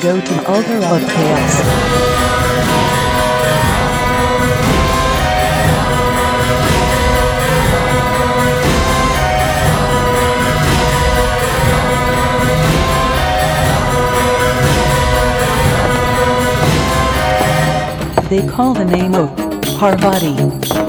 go to Alter of Chaos. They call the name of Parvati.